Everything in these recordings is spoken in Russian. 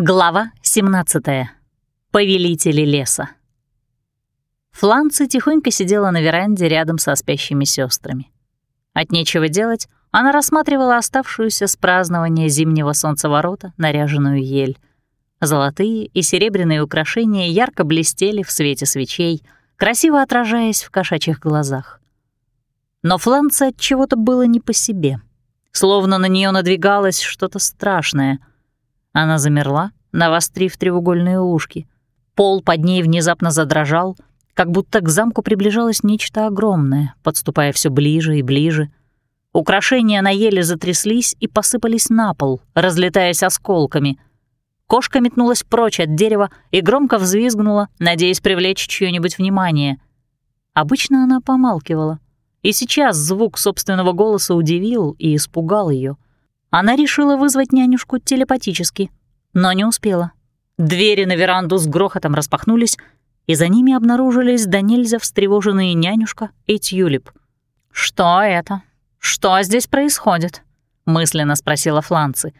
Глава 17. Повелители леса. Фланца тихонько сидела на веранде рядом со спящими сестрами. От нечего делать, она рассматривала оставшуюся с празднования зимнего солнцеворота наряженную ель. Золотые и серебряные украшения ярко блестели в свете свечей, красиво отражаясь в кошачьих глазах. Но Фланце от чего-то было не по себе, словно на нее надвигалось что-то страшное — она замерла, навострив треугольные ушки. Пол под ней внезапно задрожал, как будто к замку приближалось нечто огромное, подступая все ближе и ближе. Украшения на еле затряслись и посыпались на пол, разлетаясь осколками. Кошка метнулась прочь от дерева и громко взвизгнула, надеясь привлечь чьё-нибудь внимание. Обычно она помалкивала, и сейчас звук собственного голоса удивил и испугал ее. Она решила вызвать нянюшку телепатически, но не успела. Двери на веранду с грохотом распахнулись, и за ними обнаружились до нельзя встревоженные нянюшка и Тюлип. «Что это? Что здесь происходит?» — мысленно спросила Фланцы.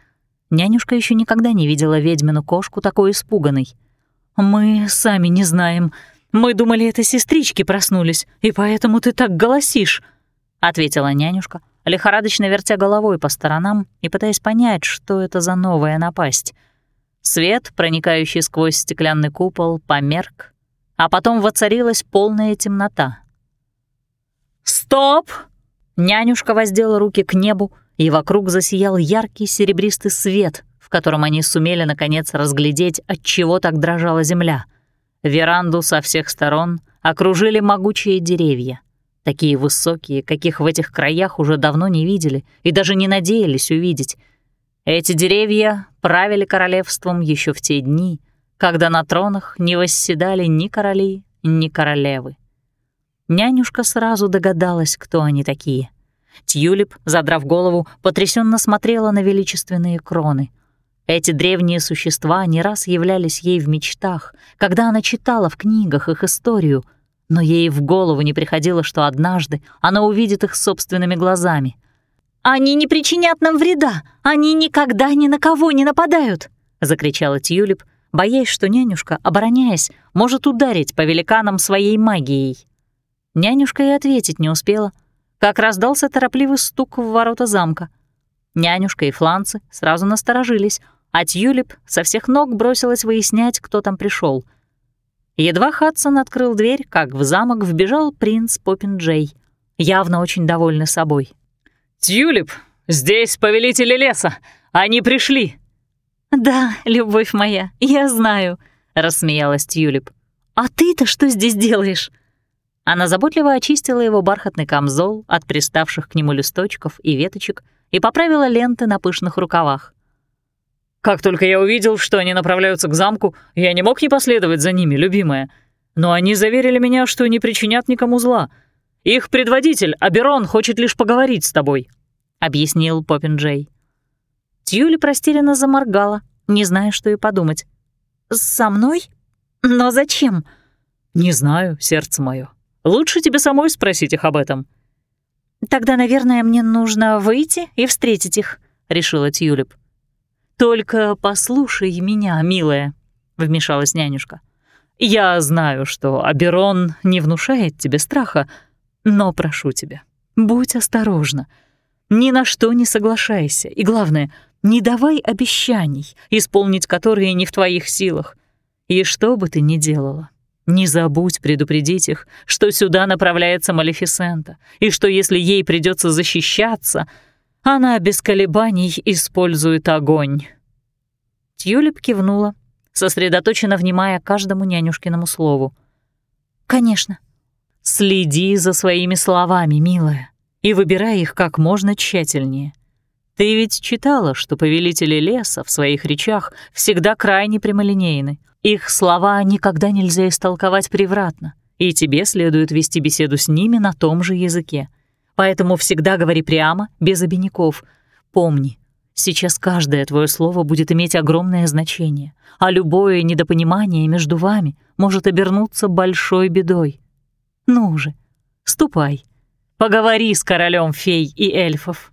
Нянюшка еще никогда не видела ведьмину кошку такой испуганной. «Мы сами не знаем. Мы думали, это сестрички проснулись, и поэтому ты так голосишь», — ответила нянюшка, лихорадочно вертя головой по сторонам и пытаясь понять, что это за новая напасть. Свет, проникающий сквозь стеклянный купол, померк, а потом воцарилась полная темнота. «Стоп!» Нянюшка воздела руки к небу, и вокруг засиял яркий серебристый свет, в котором они сумели наконец разглядеть, от чего так дрожала земля. Веранду со всех сторон окружили могучие деревья такие высокие, каких в этих краях уже давно не видели и даже не надеялись увидеть. Эти деревья правили королевством еще в те дни, когда на тронах не восседали ни короли, ни королевы. Нянюшка сразу догадалась, кто они такие. Тюлип, задрав голову, потрясенно смотрела на величественные кроны. Эти древние существа не раз являлись ей в мечтах, когда она читала в книгах их историю — но ей в голову не приходило, что однажды она увидит их собственными глазами. «Они не причинят нам вреда! Они никогда ни на кого не нападают!» — закричала Тюлип, боясь, что нянюшка, обороняясь, может ударить по великанам своей магией. Нянюшка и ответить не успела, как раздался торопливый стук в ворота замка. Нянюшка и фланцы сразу насторожились, а Тюлип со всех ног бросилась выяснять, кто там пришел — Едва Хадсон открыл дверь, как в замок вбежал принц Поппин Джей, явно очень довольный собой. «Тюлип, здесь повелители леса! Они пришли!» «Да, любовь моя, я знаю», — рассмеялась Тюлип. «А ты-то что здесь делаешь?» Она заботливо очистила его бархатный камзол от приставших к нему листочков и веточек и поправила ленты на пышных рукавах. Как только я увидел, что они направляются к замку, я не мог не последовать за ними, любимая. Но они заверили меня, что не причинят никому зла. Их предводитель, Аберон, хочет лишь поговорить с тобой», — объяснил Поппин Джей. Тьюли простерянно заморгала, не зная, что и подумать. «Со мной? Но зачем?» «Не знаю, сердце мое. Лучше тебе самой спросить их об этом». «Тогда, наверное, мне нужно выйти и встретить их», — решила Тьюлип. «Только послушай меня, милая», — вмешалась нянюшка. «Я знаю, что Аберон не внушает тебе страха, но прошу тебя, будь осторожна. Ни на что не соглашайся, и главное, не давай обещаний, исполнить которые не в твоих силах. И что бы ты ни делала, не забудь предупредить их, что сюда направляется Малефисента, и что если ей придется защищаться — она без колебаний использует огонь». Тьюлип кивнула, сосредоточенно внимая каждому нянюшкиному слову. «Конечно». «Следи за своими словами, милая, и выбирай их как можно тщательнее. Ты ведь читала, что повелители леса в своих речах всегда крайне прямолинейны. Их слова никогда нельзя истолковать превратно, и тебе следует вести беседу с ними на том же языке. Поэтому всегда говори прямо, без обиняков. Помни, сейчас каждое твое слово будет иметь огромное значение, а любое недопонимание между вами может обернуться большой бедой. Ну же, ступай, поговори с королем фей и эльфов.